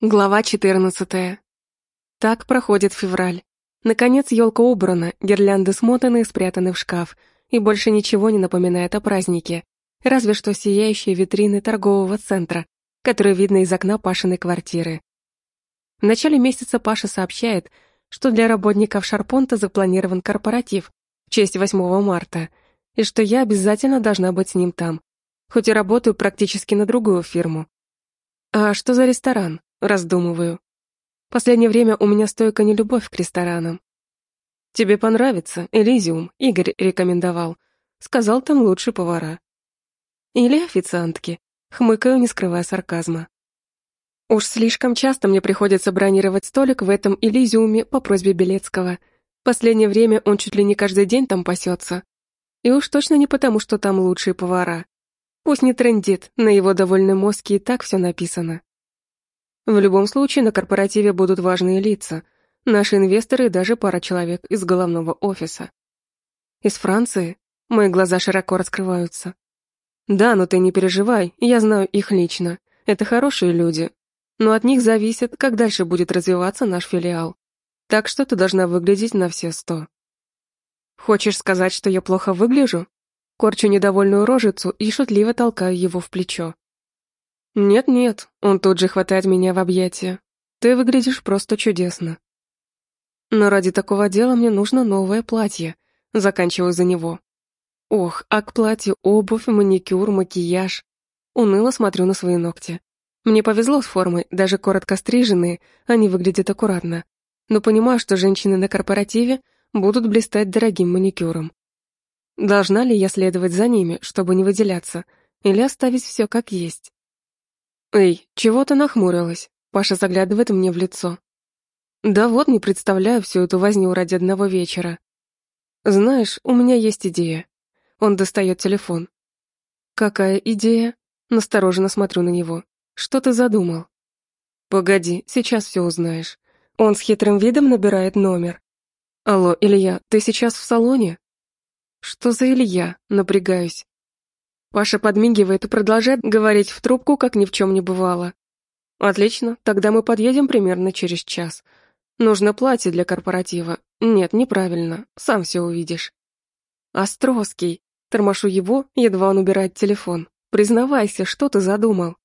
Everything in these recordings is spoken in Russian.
Глава 14. Так проходит февраль. Наконец елка убрана, гирлянды смотаны и спрятаны в шкаф, и больше ничего не напоминает о празднике, разве что сияющие витрины торгового центра, которые видно из окна Пашиной квартиры. В начале месяца Паша сообщает, что для работников Шарпонта запланирован корпоратив в честь 8 марта, и что я обязательно должна быть с ним там, хоть и работаю практически на другую фирму. А что за ресторан? Раздумываю. Последнее время у меня стойкая нелюбовь к ресторанам. Тебе понравится, Элизиум, Игорь рекомендовал. Сказал, там лучшие повара. Или официантки. Хмыкаю, не скрывая сарказма. Уж слишком часто мне приходится бронировать столик в этом Элизиуме по просьбе Белецкого. Последнее время он чуть ли не каждый день там пасется. И уж точно не потому, что там лучшие повара. Пусть не трендит, на его довольной мозге и так все написано. В любом случае, на корпоративе будут важные лица, наши инвесторы и даже пара человек из головного офиса. Из Франции? Мои глаза широко раскрываются. Да, но ты не переживай, я знаю их лично. Это хорошие люди. Но от них зависит, как дальше будет развиваться наш филиал. Так что ты должна выглядеть на все сто. Хочешь сказать, что я плохо выгляжу? Корчу недовольную рожицу и шутливо толкаю его в плечо. «Нет-нет», он тут же хватает меня в объятия. «Ты выглядишь просто чудесно». Но ради такого дела мне нужно новое платье. Заканчиваю за него. Ох, а к платью обувь, маникюр, макияж. Уныло смотрю на свои ногти. Мне повезло с формой, даже коротко стриженные, они выглядят аккуратно. Но понимаю, что женщины на корпоративе будут блистать дорогим маникюром. Должна ли я следовать за ними, чтобы не выделяться, или оставить все как есть? «Эй, чего ты нахмурилась?» Паша заглядывает мне в лицо. «Да вот, не представляю всю эту возню ради одного вечера. Знаешь, у меня есть идея». Он достает телефон. «Какая идея?» Настороженно смотрю на него. «Что ты задумал?» «Погоди, сейчас все узнаешь». Он с хитрым видом набирает номер. «Алло, Илья, ты сейчас в салоне?» «Что за Илья?» Напрягаюсь. Паша подмигивает и продолжает говорить в трубку, как ни в чем не бывало. «Отлично, тогда мы подъедем примерно через час. Нужно платье для корпоратива. Нет, неправильно, сам все увидишь». «Островский!» Тормошу его, едва он убирает телефон. «Признавайся, что ты задумал?»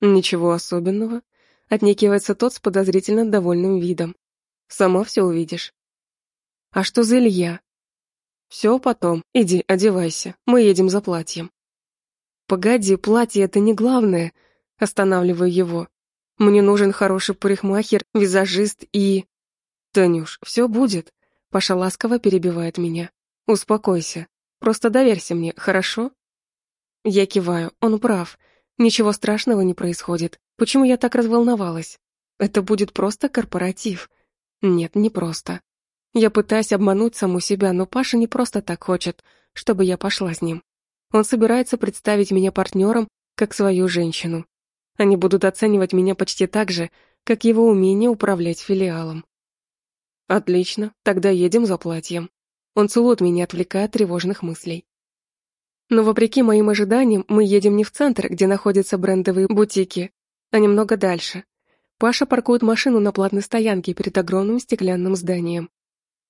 «Ничего особенного», — отнекивается тот с подозрительно довольным видом. «Сама все увидишь». «А что за Илья?» «Все потом. Иди, одевайся. Мы едем за платьем». «Погоди, платье — это не главное», — останавливаю его. «Мне нужен хороший парикмахер, визажист и...» «Танюш, все будет», — Паша ласково перебивает меня. «Успокойся. Просто доверься мне, хорошо?» Я киваю, он прав. Ничего страшного не происходит. Почему я так разволновалась? Это будет просто корпоратив. Нет, не просто. Я пытаюсь обмануть саму себя, но Паша не просто так хочет, чтобы я пошла с ним. Он собирается представить меня партнером, как свою женщину. Они будут оценивать меня почти так же, как его умение управлять филиалом. Отлично, тогда едем за платьем. Он целует меня, отвлекая от тревожных мыслей. Но вопреки моим ожиданиям, мы едем не в центр, где находятся брендовые бутики, а немного дальше. Паша паркует машину на платной стоянке перед огромным стеклянным зданием.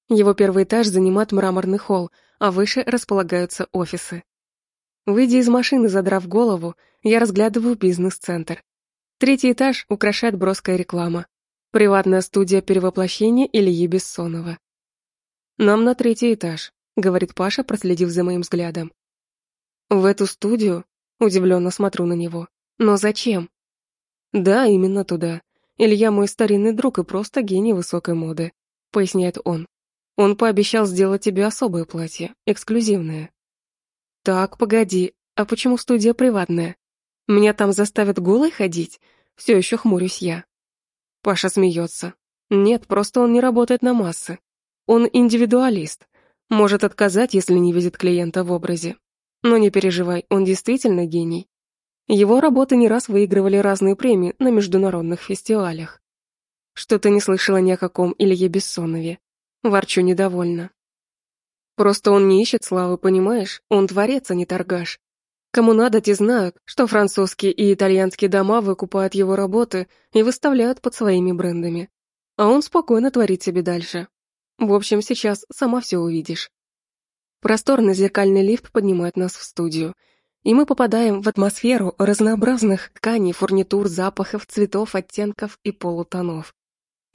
Его первый этаж занимает мраморный холл, а выше располагаются офисы. Выйдя из машины, задрав голову, я разглядываю бизнес-центр. Третий этаж украшает броская реклама. Приватная студия перевоплощения Ильи Бессонова. «Нам на третий этаж», — говорит Паша, проследив за моим взглядом. «В эту студию?» — удивленно смотрю на него. «Но зачем?» «Да, именно туда. Илья мой старинный друг и просто гений высокой моды», — поясняет он. «Он пообещал сделать тебе особое платье, эксклюзивное». Так, погоди, а почему студия приватная? Меня там заставят голой ходить? Все еще хмурюсь я. Паша смеется. Нет, просто он не работает на массы. Он индивидуалист. Может отказать, если не видит клиента в образе. Но не переживай, он действительно гений. Его работы не раз выигрывали разные премии на международных фестивалях. Что-то не слышала ни о каком Илье Бессонове. Ворчу недовольно. Просто он не ищет славы, понимаешь? Он творец, а не торгаш. Кому надо, те знают, что французские и итальянские дома выкупают его работы и выставляют под своими брендами. А он спокойно творит себе дальше. В общем, сейчас сама все увидишь. Просторный зеркальный лифт поднимает нас в студию, и мы попадаем в атмосферу разнообразных тканей, фурнитур, запахов, цветов, оттенков и полутонов.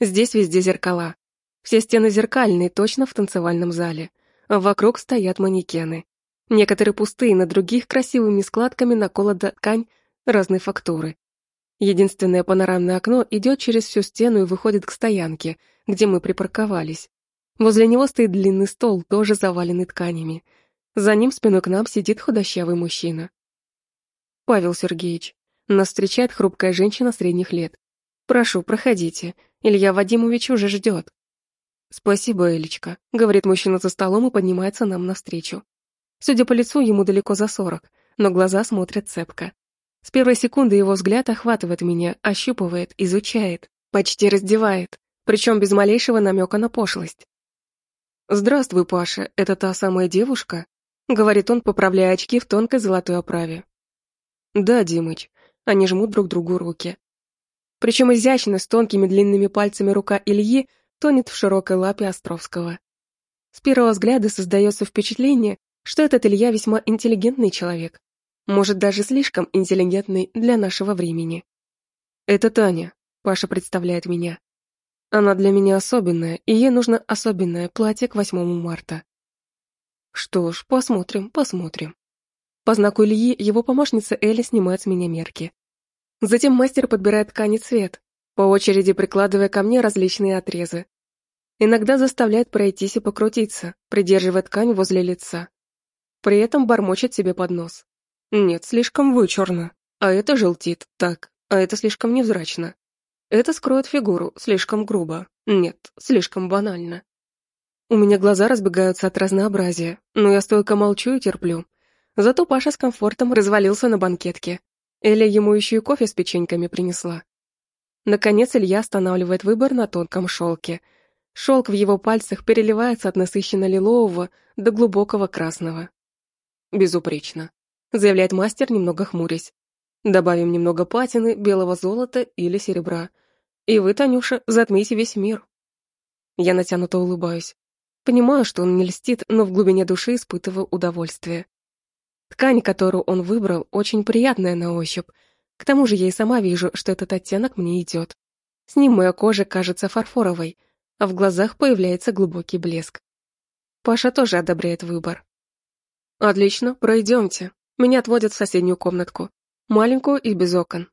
Здесь везде зеркала. Все стены зеркальные, точно в танцевальном зале. А вокруг стоят манекены. Некоторые пустые, на других красивыми складками наколота ткань разной фактуры. Единственное панорамное окно идет через всю стену и выходит к стоянке, где мы припарковались. Возле него стоит длинный стол, тоже заваленный тканями. За ним спиной к нам сидит худощавый мужчина. Павел Сергеевич. Нас встречает хрупкая женщина средних лет. «Прошу, проходите. Илья Вадимович уже ждет». «Спасибо, Элечка», — говорит мужчина за столом и поднимается нам навстречу. Судя по лицу, ему далеко за сорок, но глаза смотрят цепко. С первой секунды его взгляд охватывает меня, ощупывает, изучает, почти раздевает, причем без малейшего намека на пошлость. «Здравствуй, Паша, это та самая девушка?» — говорит он, поправляя очки в тонкой золотой оправе. «Да, Димыч». Они жмут друг другу руки. Причем изящно, с тонкими длинными пальцами рука Ильи тонет в широкой лапе Островского. С первого взгляда создается впечатление, что этот Илья весьма интеллигентный человек. Может, даже слишком интеллигентный для нашего времени. Это Таня, Паша представляет меня. Она для меня особенная, и ей нужно особенное платье к 8 марта. Что ж, посмотрим, посмотрим. По знаку Ильи его помощница Эля снимает с меня мерки. Затем мастер подбирает ткани цвет, по очереди прикладывая ко мне различные отрезы. Иногда заставляет пройтись и покрутиться, придерживая ткань возле лица. При этом бормочет себе под нос. Нет, слишком вычурно. А это желтит, так. А это слишком невзрачно. Это скроет фигуру, слишком грубо. Нет, слишком банально. У меня глаза разбегаются от разнообразия, но я стойко молчу и терплю. Зато Паша с комфортом развалился на банкетке. Эля ему еще и кофе с печеньками принесла. Наконец Илья останавливает выбор на тонком шелке. Шелк в его пальцах переливается от насыщенно лилового до глубокого красного. Безупречно, заявляет мастер, немного хмурясь. Добавим немного патины, белого золота или серебра. И вы, Танюша, затмите весь мир. Я натянуто улыбаюсь. Понимаю, что он не льстит, но в глубине души испытываю удовольствие. Ткань, которую он выбрал, очень приятная на ощупь. К тому же я и сама вижу, что этот оттенок мне идет. С ним моя кожа кажется фарфоровой, а в глазах появляется глубокий блеск. Паша тоже одобряет выбор. «Отлично, пройдемте. Меня отводят в соседнюю комнатку. Маленькую и без окон.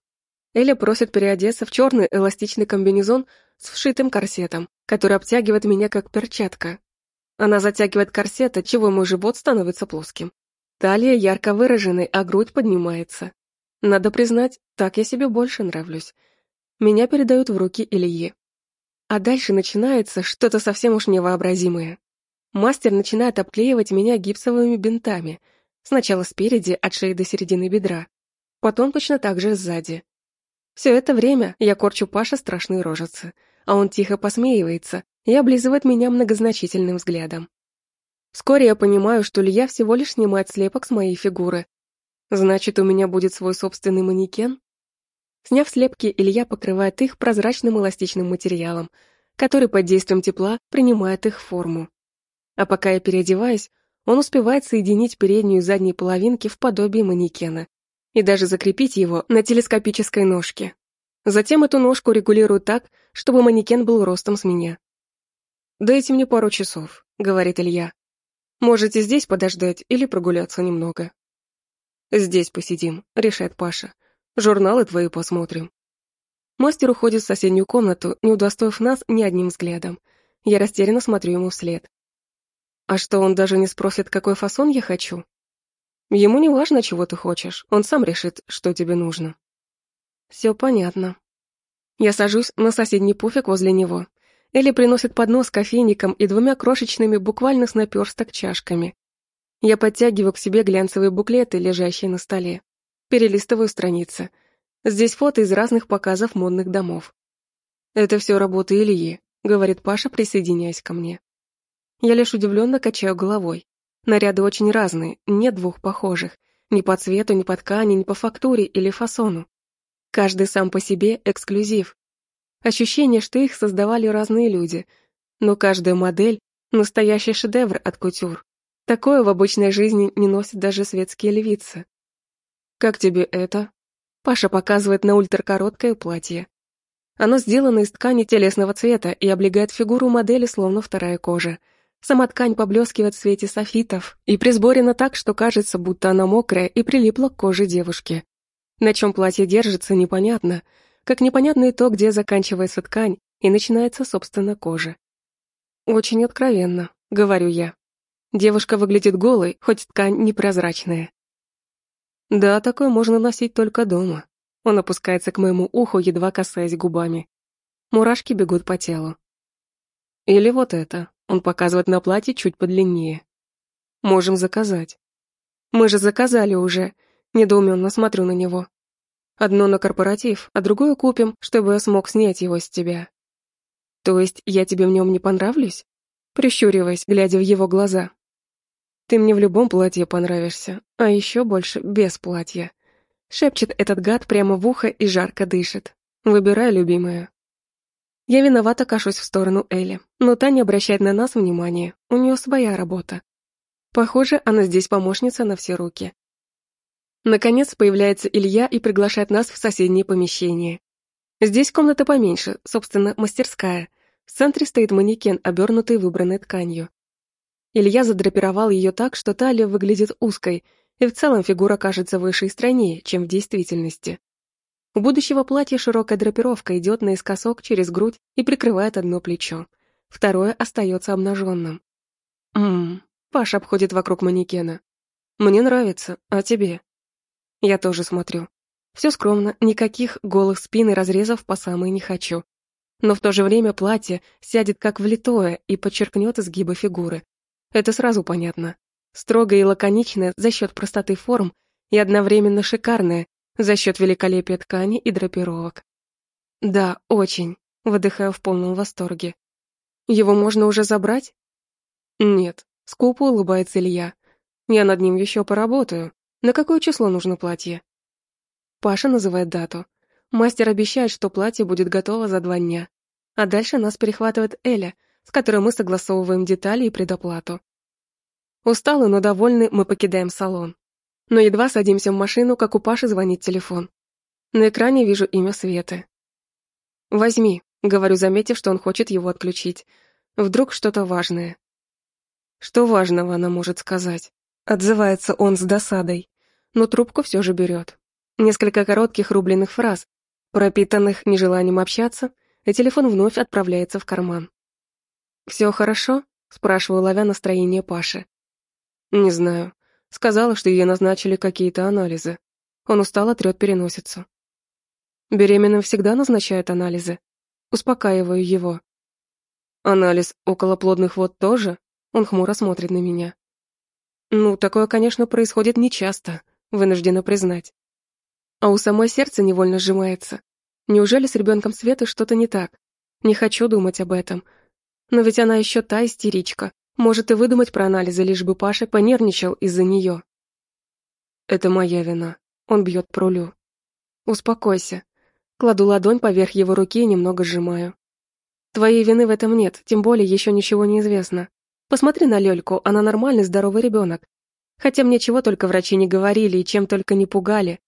Эля просит переодеться в черный эластичный комбинезон с вшитым корсетом, который обтягивает меня как перчатка. Она затягивает корсет, отчего мой живот становится плоским. Талия ярко выраженной, а грудь поднимается. Надо признать, так я себе больше нравлюсь. Меня передают в руки Ильи. А дальше начинается что-то совсем уж невообразимое. Мастер начинает обклеивать меня гипсовыми бинтами. Сначала спереди, от шеи до середины бедра. Потом точно так же сзади. Все это время я корчу Паша страшные рожицы, а он тихо посмеивается и облизывает меня многозначительным взглядом. Вскоре я понимаю, что Илья всего лишь снимает слепок с моей фигуры. Значит, у меня будет свой собственный манекен? Сняв слепки, Илья покрывает их прозрачным эластичным материалом, который под действием тепла принимает их форму. А пока я переодеваюсь, он успевает соединить переднюю и задние половинки в подобие манекена и даже закрепить его на телескопической ножке. Затем эту ножку регулируют так, чтобы манекен был ростом с меня. «Дайте мне пару часов», — говорит Илья. «Можете здесь подождать или прогуляться немного». «Здесь посидим», — решает Паша. «Журналы твои посмотрим». Мастер уходит в соседнюю комнату, не удостоив нас ни одним взглядом. Я растерянно смотрю ему вслед. А что, он даже не спросит, какой фасон я хочу? Ему не важно, чего ты хочешь, он сам решит, что тебе нужно. Все понятно. Я сажусь на соседний пуфик возле него. Элли приносит поднос с кофейником и двумя крошечными, буквально с наперсток, чашками. Я подтягиваю к себе глянцевые буклеты, лежащие на столе. Перелистываю страницы. Здесь фото из разных показов модных домов. «Это все работа Ильи», — говорит Паша, присоединяясь ко мне. Я лишь удивленно качаю головой. Наряды очень разные, нет двух похожих. Ни по цвету, ни по ткани, ни по фактуре или фасону. Каждый сам по себе эксклюзив. Ощущение, что их создавали разные люди, но каждая модель — настоящий шедевр от кутюр. Такое в обычной жизни не носят даже светские львицы. «Как тебе это?» Паша показывает на ультракороткое платье. Оно сделано из ткани телесного цвета и облегает фигуру модели, словно вторая кожа. Сама ткань поблескивает в свете софитов и присборена так, что кажется, будто она мокрая и прилипла к коже девушки. На чем платье держится, непонятно. Как непонятно и то, где заканчивается ткань и начинается, собственно, кожа. «Очень откровенно», — говорю я. Девушка выглядит голой, хоть ткань непрозрачная. Да, такое можно носить только дома. Он опускается к моему уху, едва касаясь губами. Мурашки бегут по телу. Или вот это. Он показывает на платье чуть подлиннее. Можем заказать. Мы же заказали уже. Недоуменно смотрю на него. Одно на корпоратив, а другое купим, чтобы я смог снять его с тебя. То есть я тебе в нем не понравлюсь? Прищуриваясь, глядя в его глаза. Ты мне в любом платье понравишься, а еще больше без платья. Шепчет этот гад прямо в ухо и жарко дышит. Выбирай, любимая. Я виновато кашусь в сторону Элли, но та не обращает на нас внимания, у нее своя работа. Похоже, она здесь помощница на все руки. Наконец появляется Илья и приглашает нас в соседнее помещение. Здесь комната поменьше, собственно, мастерская. В центре стоит манекен, обернутый выбранной тканью. Илья задрапировал ее так, что талия выглядит узкой, и в целом фигура кажется выше и стройнее, чем в действительности. У будущего платья широкая драпировка идет наискосок через грудь и прикрывает одно плечо. Второе остается обнаженным. Ммм, Паша обходит вокруг манекена. Мне нравится, а тебе? Я тоже смотрю. Все скромно, никаких голых спин и разрезов по самой не хочу. Но в то же время платье сядет как влитое и подчеркнет изгибы фигуры, это сразу понятно. Строгое и лаконичное за счет простоты форм и одновременно шикарное за счет великолепия ткани и драпировок. Да, очень. Выдыхаю в полном восторге. Его можно уже забрать? Нет. Скупо улыбается Илья. Я над ним еще поработаю. На какое число нужно платье? Паша называет дату. Мастер обещает, что платье будет готово за два дня. А дальше нас перехватывает Эля — с которой мы согласовываем детали и предоплату. Усталы, но довольны, мы покидаем салон. Но едва садимся в машину, как у Паши звонит телефон. На экране вижу имя Светы. «Возьми», — говорю, заметив, что он хочет его отключить. Вдруг что-то важное. Что важного она может сказать? Отзывается он с досадой, но трубку все же берет. Несколько коротких рубленых фраз, пропитанных нежеланием общаться, и телефон вновь отправляется в карман. «Все хорошо?» — спрашиваю, ловя настроение Паши. «Не знаю. Сказала, что ей назначили какие-то анализы. Он устало трет переносицу. Беременным всегда назначают анализы. Успокаиваю его. Анализ околоплодных вод тоже? Он хмуро смотрит на меня. Ну, такое, конечно, происходит нечасто, вынуждена признать. А у самой сердце невольно сжимается. Неужели с ребенком Светы что-то не так? Не хочу думать об этом, но ведь она еще та истеричка. Может и выдумать про анализы, лишь бы Паша понервничал из-за нее. Это моя вина. Он бьет по рулю. Успокойся. Кладу ладонь поверх его руки и немного сжимаю. Твоей вины в этом нет, тем более еще ничего не известно. Посмотри на Лёльку, она нормальный, здоровый ребенок. Хотя мне чего только врачи не говорили и чем только не пугали.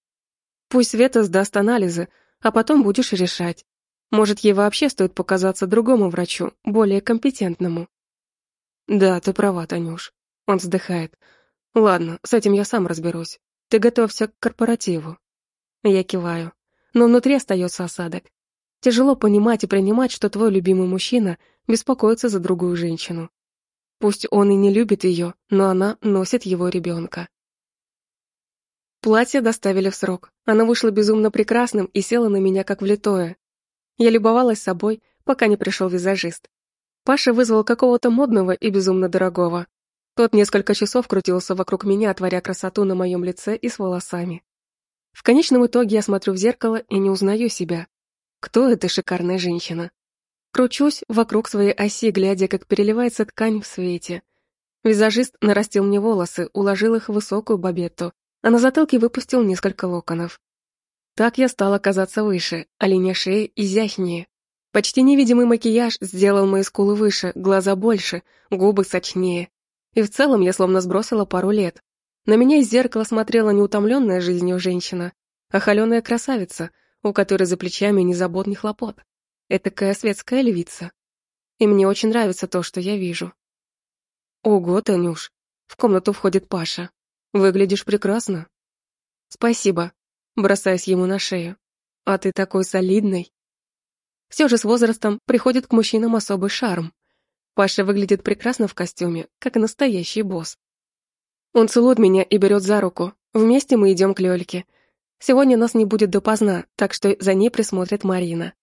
Пусть Света сдаст анализы, а потом будешь решать. Может, ей вообще стоит показаться другому врачу, более компетентному. Да, ты права, Танюш. Он вздыхает. Ладно, с этим я сам разберусь. Ты готовься к корпоративу. Я киваю. Но внутри остается осадок. Тяжело понимать и принимать, что твой любимый мужчина беспокоится за другую женщину. Пусть он и не любит ее, но она носит его ребенка. Платье доставили в срок. Оно вышло безумно прекрасным и село на меня как влитое. Я любовалась собой, пока не пришел визажист. Паша вызвал какого-то модного и безумно дорогого. Тот несколько часов крутился вокруг меня, творя красоту на моем лице и с волосами. В конечном итоге я смотрю в зеркало и не узнаю себя. Кто эта шикарная женщина? Кручусь вокруг своей оси, глядя, как переливается ткань в свете. Визажист нарастил мне волосы, уложил их в высокую бабетту, а на затылке выпустил несколько локонов. Так я стала казаться выше, а линия шеи изящнее. Почти невидимый макияж сделал мои скулы выше, глаза больше, губы сочнее. И в целом я словно сбросила пару лет. На меня из зеркала смотрела не утомленная жизнью женщина, а холеная красавица, у которой за плечами ни забот, ни хлопот. Этакая светская львица. И мне очень нравится то, что я вижу. Ого, Танюш, в комнату входит Паша. Выглядишь прекрасно. Спасибо, бросаясь ему на шею. А ты такой солидный. Все же с возрастом приходит к мужчинам особый шарм. Паша выглядит прекрасно в костюме, как настоящий босс. Он целует меня и берет за руку. Вместе мы идем к Лёльке. Сегодня нас не будет допоздна, так что за ней присмотрит Марина.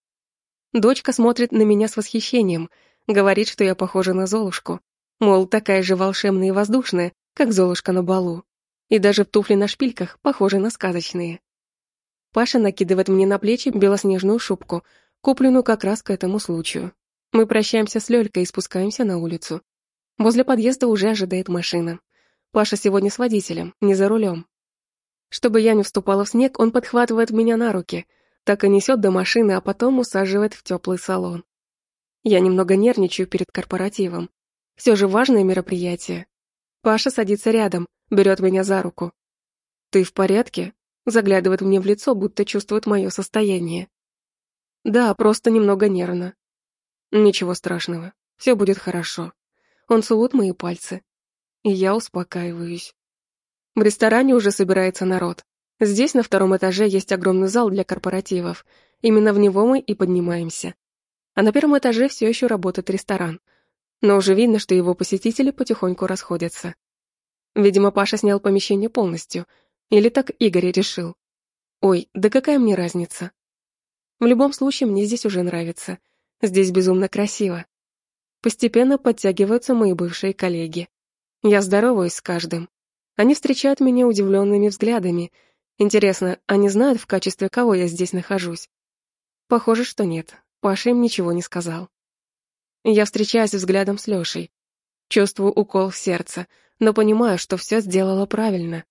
Дочка смотрит на меня с восхищением, говорит, что я похожа на Золушку. Мол, такая же волшебная и воздушная, как Золушка на балу. И даже в туфли на шпильках похожи на сказочные. Паша накидывает мне на плечи белоснежную шубку, купленную как раз к этому случаю. Мы прощаемся с Лёлькой и спускаемся на улицу. Возле подъезда уже ожидает машина. Паша сегодня с водителем, не за рулем. Чтобы я не вступала в снег, он подхватывает меня на руки — так и несет до машины, а потом усаживает в теплый салон. Я немного нервничаю перед корпоративом. Все же важное мероприятие. Паша садится рядом, берет меня за руку. «Ты в порядке?» Заглядывает мне в лицо, будто чувствует мое состояние. «Да, просто немного нервно». «Ничего страшного, все будет хорошо». Он целует мои пальцы. И я успокаиваюсь. В ресторане уже собирается народ. Здесь, на втором этаже, есть огромный зал для корпоративов. Именно в него мы и поднимаемся. А на первом этаже все еще работает ресторан. Но уже видно, что его посетители потихоньку расходятся. Видимо, Паша снял помещение полностью. Или так Игорь решил. Ой, да какая мне разница? В любом случае, мне здесь уже нравится. Здесь безумно красиво. Постепенно подтягиваются мои бывшие коллеги. Я здороваюсь с каждым. Они встречают меня удивленными взглядами — Интересно, они знают, в качестве кого я здесь нахожусь? Похоже, что нет. Паша им ничего не сказал. Я встречаюсь взглядом с Лешей. Чувствую укол в сердце, но понимаю, что все сделала правильно.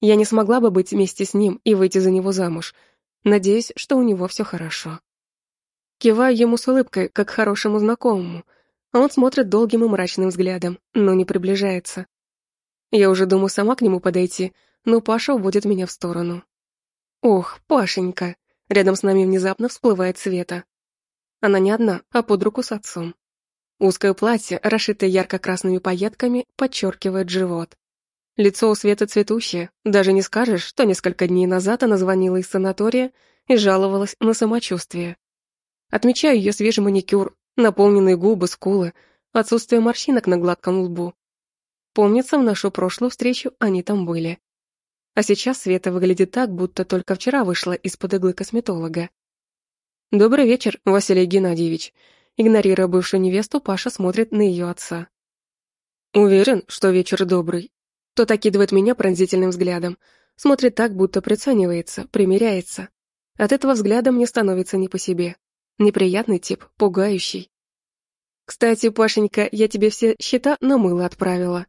Я не смогла бы быть вместе с ним и выйти за него замуж. Надеюсь, что у него все хорошо. Киваю ему с улыбкой, как хорошему знакомому, а он смотрит долгим и мрачным взглядом, но не приближается. Я уже думаю сама к нему подойти, но Паша уводит меня в сторону. Ох, Пашенька. Рядом с нами внезапно всплывает Света. Она не одна, а под руку с отцом. Узкое платье, расшитое ярко-красными пайетками, подчеркивает живот. Лицо у Светы цветущее, даже не скажешь, что несколько дней назад она звонила из санатория и жаловалась на самочувствие. Отмечаю ее свежий маникюр, наполненные губы, скулы, отсутствие морщинок на гладком лбу. Помнится, в нашу прошлую встречу они там были. А сейчас Света выглядит так, будто только вчера вышла из-под иглы косметолога. «Добрый вечер, Василий Геннадьевич». Игнорируя бывшую невесту, Паша смотрит на ее отца. «Уверен, что вечер добрый». Тот окидывает меня пронзительным взглядом. Смотрит так, будто приценивается, примиряется. От этого взгляда мне становится не по себе. Неприятный тип, пугающий. «Кстати, Пашенька, я тебе все счета на мыло отправила».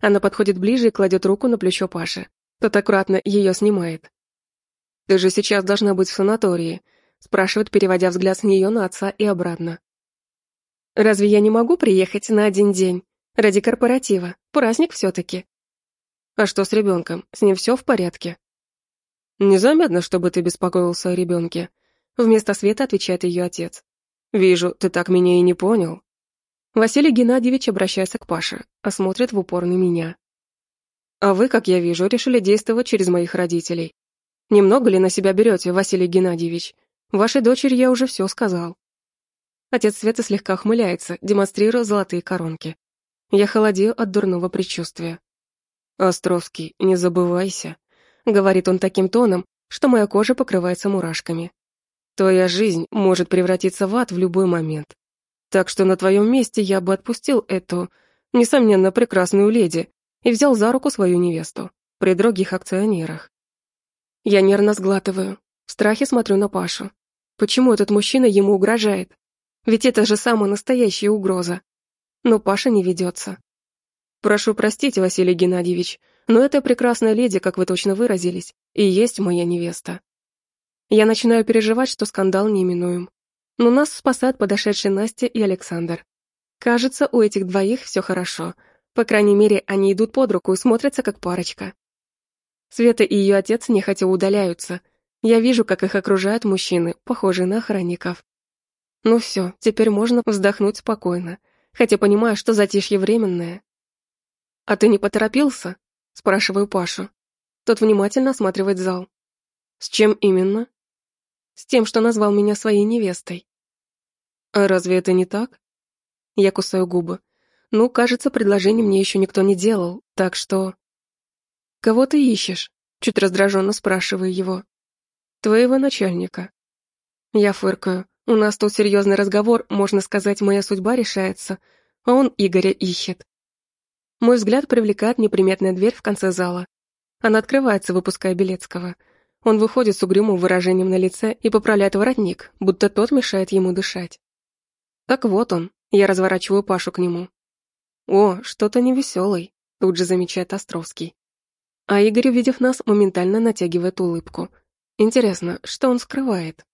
Она подходит ближе и кладет руку на плечо Паши. Тот аккуратно ее снимает. «Ты же сейчас должна быть в санатории», спрашивает, переводя взгляд с нее на отца и обратно. «Разве я не могу приехать на один день? Ради корпоратива. Праздник все-таки». «А что с ребенком? С ним все в порядке?» «Незаметно, чтобы ты беспокоился о ребенке», вместо Света отвечает ее отец. «Вижу, ты так меня и не понял». Василий Геннадьевич обращается к Паше, а смотрит в упор на меня. А вы, как я вижу, решили действовать через моих родителей. Немного ли на себя берете, Василий Геннадьевич? Вашей дочери я уже все сказал. Отец Света слегка ухмыляется, демонстрируя золотые коронки. Я холодею от дурного предчувствия. «Островский, не забывайся», — говорит он таким тоном, что моя кожа покрывается мурашками. «Твоя жизнь может превратиться в ад в любой момент. Так что на твоем месте я бы отпустил эту, несомненно, прекрасную леди, и взял за руку свою невесту при других акционерах. Я нервно сглатываю, в страхе смотрю на Пашу. Почему этот мужчина ему угрожает? Ведь это же самая настоящая угроза. Но Паша не ведется. Прошу простить, Василий Геннадьевич, Но эта прекрасная леди, как вы точно выразились, и есть моя невеста. Я начинаю переживать, что скандал неминуем. Но нас спасают подошедшие Настя и Александр. Кажется, у этих двоих все хорошо. По крайней мере, они идут под руку и смотрятся как парочка. Света и ее отец нехотя удаляются. Я вижу, как их окружают мужчины, похожие на охранников. Ну все, теперь можно вздохнуть спокойно, хотя понимаю, что затишье временное. «А ты не поторопился?» – спрашиваю Пашу. Тот внимательно осматривает зал. «С чем именно?» «С тем, что назвал меня своей невестой». «А разве это не так?» Я кусаю губы. Ну, кажется, предложение мне еще никто не делал, так что... «Кого ты ищешь?» Чуть раздраженно спрашиваю его. «Твоего начальника». Я фыркаю. У нас тут серьезный разговор, можно сказать, моя судьба решается, а он Игоря ищет. Мой взгляд привлекает неприметная дверь в конце зала. Она открывается, выпуская Белецкого. Он выходит с угрюмым выражением на лице и поправляет воротник, будто тот мешает ему дышать. Так вот он, я разворачиваю Пашу к нему. «О, что-то невеселый», — тут же замечает Островский. А Игорь, увидев нас, моментально натягивает улыбку. Интересно, что он скрывает?